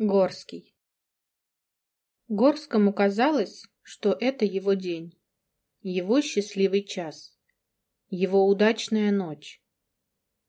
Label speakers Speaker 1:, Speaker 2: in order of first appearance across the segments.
Speaker 1: Горский. Горскому казалось, что это его день, его счастливый час, его удачная ночь.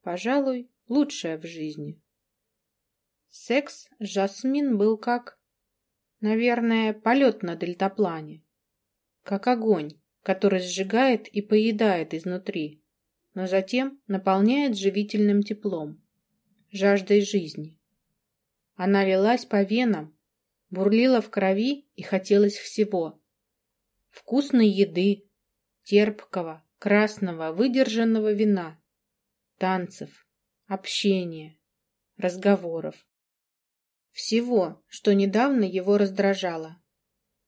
Speaker 1: Пожалуй, лучшая в жизни. Секс Жасмин был как, наверное, полет на дельтаплане. Как огонь, который сжигает и поедает изнутри, но затем наполняет живительным теплом, жаждой жизни. Она лилась по венам, бурлила в крови и хотелось всего. Вкусной еды, терпкого, красного, выдержанного вина, танцев, общения, разговоров. Всего, что недавно его раздражало.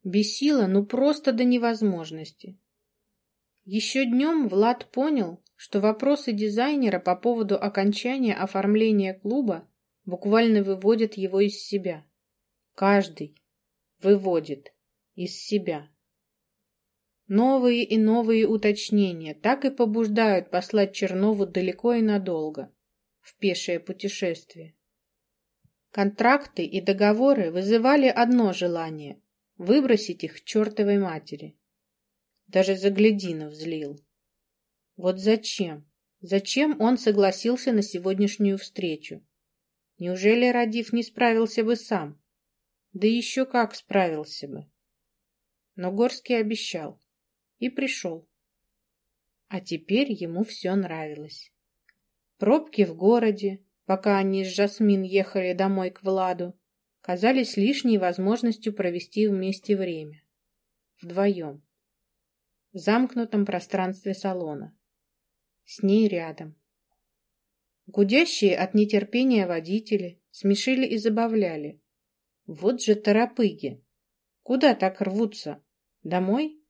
Speaker 1: Бесило, ну просто до невозможности. Еще днем Влад понял, что вопросы дизайнера по поводу окончания оформления клуба буквально выводит его из себя. Каждый выводит из себя. Новые и новые уточнения так и побуждают послать Чернову далеко и надолго, в пешее путешествие. Контракты и договоры вызывали одно желание – выбросить их чертовой матери. Даже Заглядинов злил. Вот зачем? Зачем он согласился на сегодняшнюю встречу? Неужели Радив не справился бы сам? Да еще как справился бы. Но Горский обещал. И пришел. А теперь ему все нравилось. Пробки в городе, пока они с Жасмин ехали домой к Владу, казались лишней возможностью провести вместе время. Вдвоем. В замкнутом пространстве салона. С ней рядом. Гудящие от нетерпения водители смешили и забавляли. Вот же торопыги! Куда так рвутся? Домой?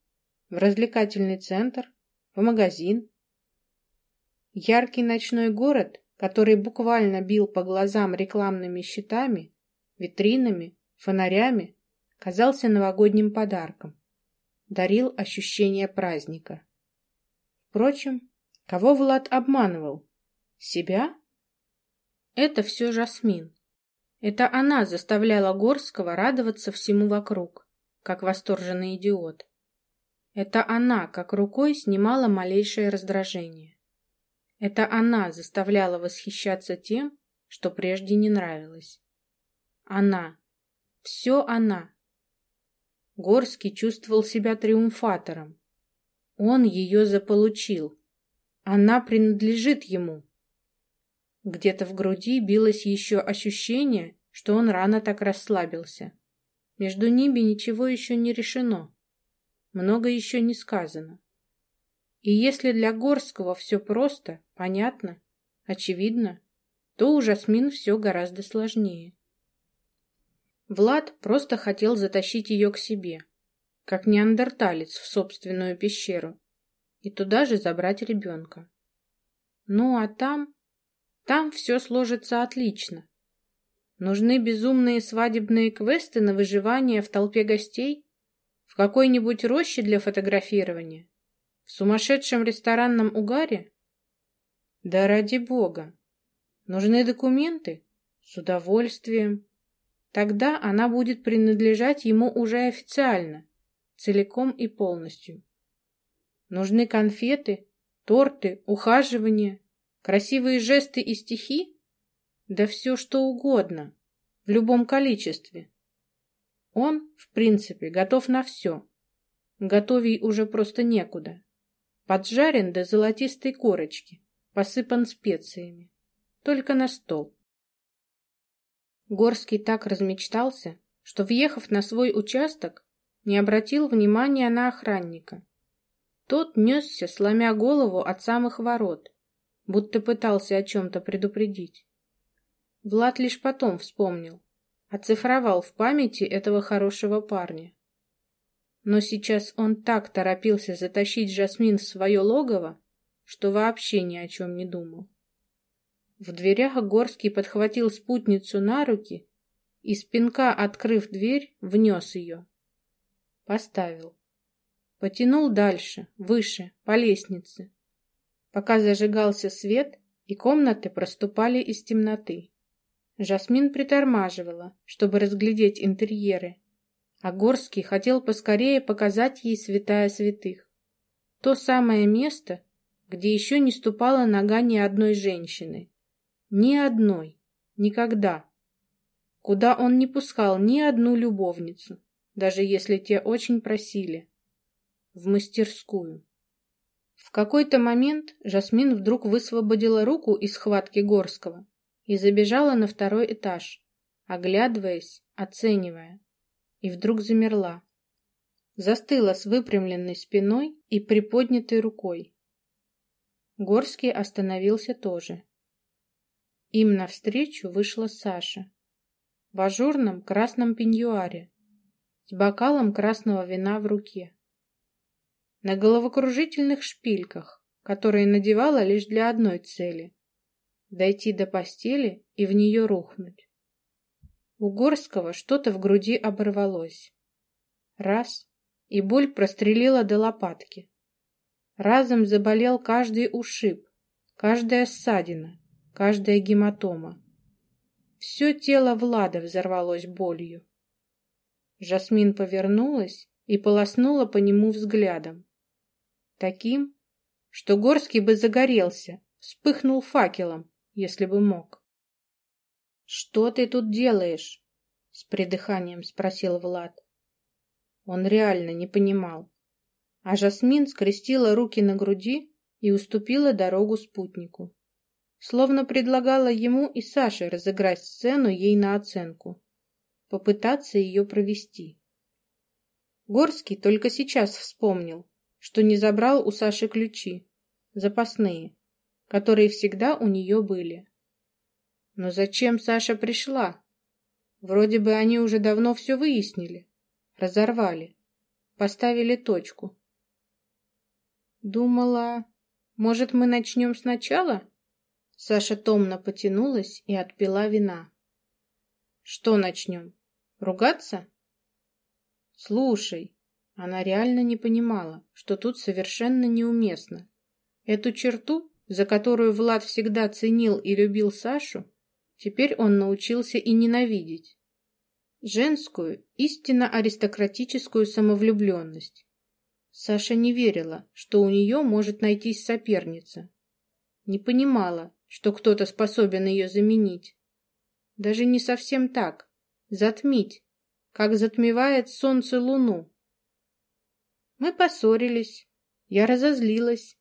Speaker 1: В развлекательный центр? В магазин? Яркий ночной город, который буквально бил по глазам рекламными щитами, витринами, фонарями, казался новогодним подарком. Дарил ощущение праздника. Впрочем, кого Влад обманывал? Себя? Это все Жасмин. Это она заставляла Горского радоваться всему вокруг, как восторженный идиот. Это она, как рукой, снимала малейшее раздражение. Это она заставляла восхищаться тем, что прежде не нравилось. Она. Все она. Горский чувствовал себя триумфатором. Он ее заполучил. Она принадлежит ему. Где-то в груди билось еще ощущение, что он рано так расслабился. Между ними ничего еще не решено. Много еще не сказано. И если для Горского все просто, понятно, очевидно, то у Жасмин все гораздо сложнее. Влад просто хотел затащить ее к себе, как неандерталец в собственную пещеру, и туда же забрать ребенка. Ну а там... Там все сложится отлично. Нужны безумные свадебные квесты на выживание в толпе гостей? В какой-нибудь роще для фотографирования? В сумасшедшем ресторанном угаре? Да ради бога! Нужны документы? С удовольствием. Тогда она будет принадлежать ему уже официально, целиком и полностью. Нужны конфеты, торты, ухаживания, Красивые жесты и стихи? Да все что угодно, в любом количестве. Он, в принципе, готов на все. Готовей уже просто некуда. Поджарен до золотистой корочки, посыпан специями. Только на стол. Горский так размечтался, что, въехав на свой участок, не обратил внимания на охранника. Тот несся, сломя голову от самых ворот, будто пытался о чем-то предупредить. Влад лишь потом вспомнил, оцифровал в памяти этого хорошего парня. Но сейчас он так торопился затащить Жасмин в свое логово, что вообще ни о чем не думал. В дверях Горский подхватил спутницу на руки и, спинка открыв дверь, внес ее. Поставил. Потянул дальше, выше, по лестнице пока зажигался свет и комнаты проступали из темноты. Жасмин притормаживала, чтобы разглядеть интерьеры, а Горский хотел поскорее показать ей святая святых. То самое место, где еще не ступала нога ни одной женщины. Ни одной. Никогда. Куда он не пускал ни одну любовницу, даже если те очень просили. В мастерскую. В какой-то момент Жасмин вдруг высвободила руку из схватки Горского и забежала на второй этаж, оглядываясь, оценивая, и вдруг замерла. Застыла с выпрямленной спиной и приподнятой рукой. Горский остановился тоже. Им навстречу вышла Саша. В ажурном красном пеньюаре, с бокалом красного вина в руке. На головокружительных шпильках, которые надевала лишь для одной цели — дойти до постели и в нее рухнуть. У Горского что-то в груди оборвалось. Раз — и боль прострелила до лопатки. Разом заболел каждый ушиб, каждая ссадина, каждая гематома. Все тело Влада взорвалось болью. Жасмин повернулась и полоснула по нему взглядом. Таким, что Горский бы загорелся, вспыхнул факелом, если бы мог. «Что ты тут делаешь?» — с придыханием спросил Влад. Он реально не понимал а Жасмин скрестила руки на груди и уступила дорогу спутнику. Словно предлагала ему и Саше разыграть сцену ей на оценку, попытаться ее провести. Горский только сейчас вспомнил, что не забрал у Саши ключи, запасные, которые всегда у нее были. Но зачем Саша пришла? Вроде бы они уже давно все выяснили, разорвали, поставили точку. Думала, может, мы начнем сначала? Саша томно потянулась и отпила вина. Что начнем? Ругаться? Слушай, она реально не понимала, что тут совершенно неуместно. Эту черту, за которую Влад всегда ценил и любил Сашу, теперь он научился и ненавидеть. Женскую, истинно аристократическую самовлюбленность. Саша не верила, что у нее может найтись соперница. Не понимала, что кто-то способен ее заменить. Даже не совсем так. Затмить, как затмевает солнце луну. Мы поссорились. Я разозлилась.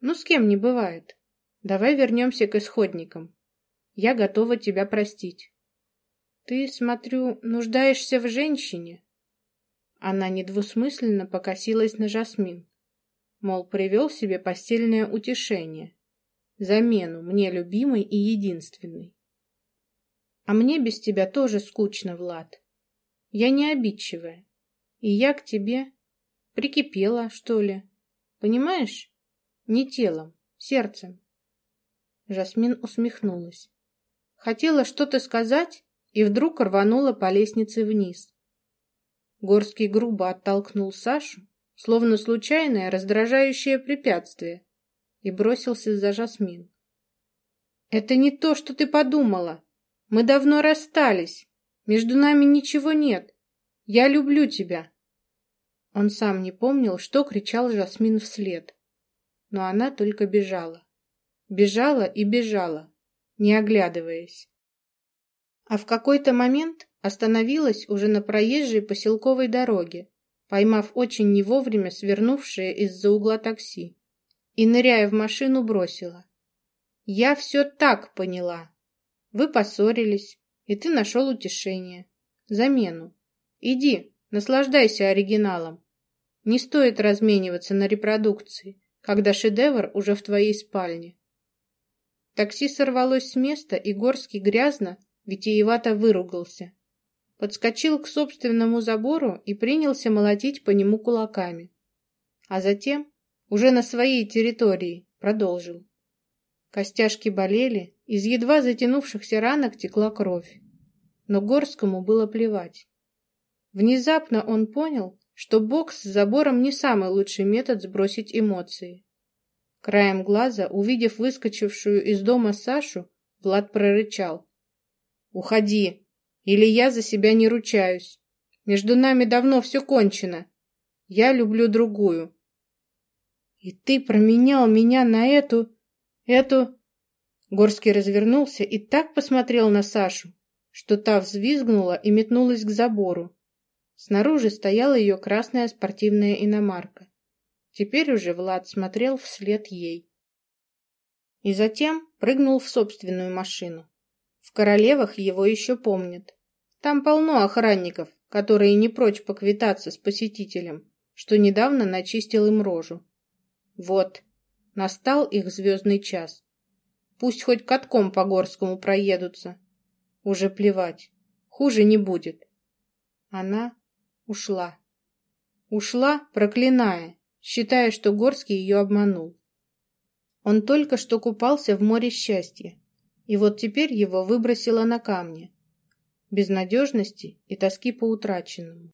Speaker 1: Ну, с кем не бывает. Давай вернемся к исходникам. Я готова тебя простить. Ты, смотрю, нуждаешься в женщине. Она недвусмысленно покосилась на Жасмин. Мол, привел себе постельное утешение. Замену мне любимой и единственной. А мне без тебя тоже скучно, Влад. Я не обидчивая. И я к тебе прикипела, что ли. Понимаешь? Не телом, сердцем. Жасмин усмехнулась. Хотела что-то сказать и вдруг рванула по лестнице вниз. Горский грубо оттолкнул Сашу, словно случайное раздражающее препятствие, и бросился за Жасмин. «Это не то, что ты подумала. Мы давно расстались. Между нами ничего нет. Я люблю тебя». Он сам не помнил, что кричал Жасмин вслед. Но она только бежала. Бежала и бежала, не оглядываясь. А в какой-то момент Остановилась уже на проезжей поселковой дороге, поймав очень не вовремя свернувшее из-за угла такси. И, ныряя в машину, бросила. «Я все так поняла. Вы поссорились, и ты нашел утешение. Замену. Иди, наслаждайся оригиналом. Не стоит размениваться на репродукции, когда шедевр уже в твоей спальне». Такси сорвалось с места, и Горский грязно, витиевато выругался подскочил к собственному забору и принялся молотить по нему кулаками. А затем, уже на своей территории, продолжил. Костяшки болели, из едва затянувшихся ранок текла кровь. Но Горскому было плевать. Внезапно он понял, что бокс с забором не самый лучший метод сбросить эмоции. Краем глаза, увидев выскочившую из дома Сашу, Влад прорычал. Уходи, или я за себя не ручаюсь. Между нами давно все кончено. Я люблю другую. И ты променял меня на эту... эту... Горский развернулся и так посмотрел на Сашу, что та взвизгнула и метнулась к забору. Снаружи стояла ее красная спортивная иномарка. Теперь уже Влад смотрел вслед ей. И затем прыгнул в собственную машину. В Королевах его еще помнят. Там полно охранников, которые не прочь поквитаться с посетителем, что недавно начистил им рожу. Вот, настал их звездный час. Пусть хоть катком по Горскому проедутся. Уже плевать, хуже не будет. Она ушла. Ушла, проклиная, считая, что Горский ее обманул. Он только что купался в море счастья, и вот теперь его выбросило на камни безнадежности и тоски по утраченному.